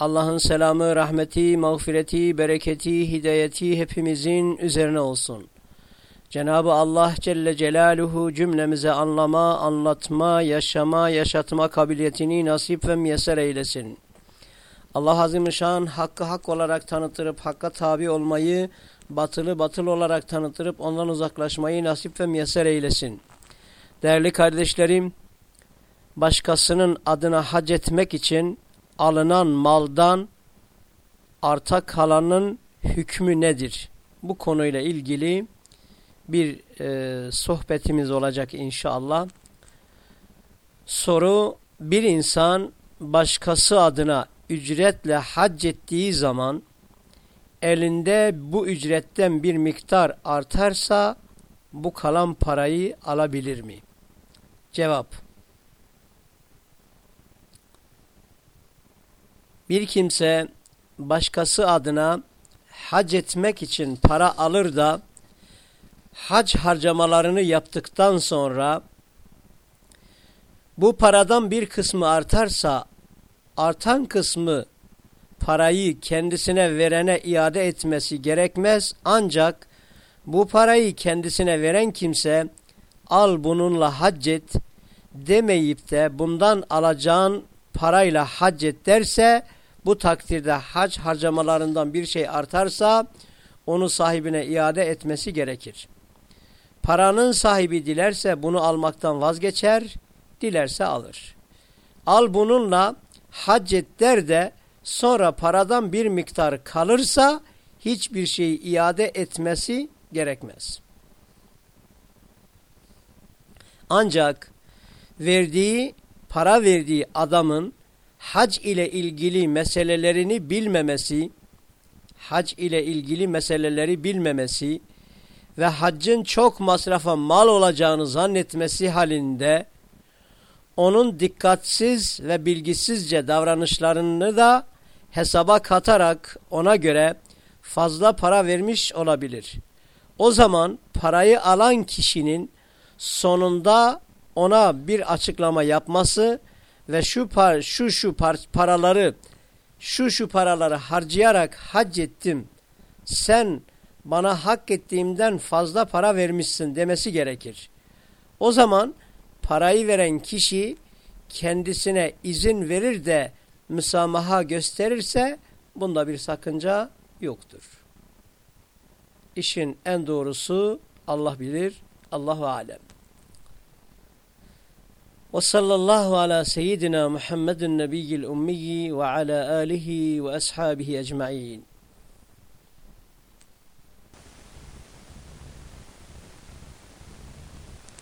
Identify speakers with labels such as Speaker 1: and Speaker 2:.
Speaker 1: Allah'ın selamı, rahmeti, mağfireti, bereketi, hidayeti hepimizin üzerine olsun. Cenab-ı Allah Celle Celaluhu cümlemize anlama, anlatma, yaşama, yaşatma kabiliyetini nasip ve müyesser eylesin. Allah Azimüşşan hakkı hak olarak tanıtırıp hakka tabi olmayı, batılı batıl olarak tanıtırıp ondan uzaklaşmayı nasip ve müyesser eylesin. Değerli kardeşlerim, başkasının adına hac etmek için alınan maldan arta kalanın hükmü nedir? Bu konuyla ilgili bir e, sohbetimiz olacak inşallah. Soru, bir insan başkası adına ücretle hac ettiği zaman elinde bu ücretten bir miktar artarsa bu kalan parayı alabilir mi? Cevap Bir kimse başkası adına hac etmek için para alır da hac harcamalarını yaptıktan sonra bu paradan bir kısmı artarsa artan kısmı parayı kendisine verene iade etmesi gerekmez. Ancak bu parayı kendisine veren kimse al bununla hac et demeyip de bundan alacağın parayla hac et derse bu takdirde hac harcamalarından bir şey artarsa onu sahibine iade etmesi gerekir. Paranın sahibi dilerse bunu almaktan vazgeçer, dilerse alır. Al bununla hac et der de sonra paradan bir miktar kalırsa hiçbir şeyi iade etmesi gerekmez. Ancak verdiği, para verdiği adamın hac ile ilgili meselelerini bilmemesi, hac ile ilgili meseleleri bilmemesi ve haccın çok masrafa mal olacağını zannetmesi halinde onun dikkatsiz ve bilgisizce davranışlarını da hesaba katarak ona göre fazla para vermiş olabilir. O zaman parayı alan kişinin sonunda ona bir açıklama yapması ve şu par şu şu par paraları şu şu paraları harcayarak hac ettim. Sen bana hak ettiğimden fazla para vermişsin demesi gerekir. O zaman parayı veren kişi kendisine izin verir de müsamaha gösterirse bunda bir sakınca yoktur. İşin en doğrusu Allah bilir, Allahu alem. وصلى الله على سيدنا محمد النبي الأمي وعلى آله وأصحابه أجمعين.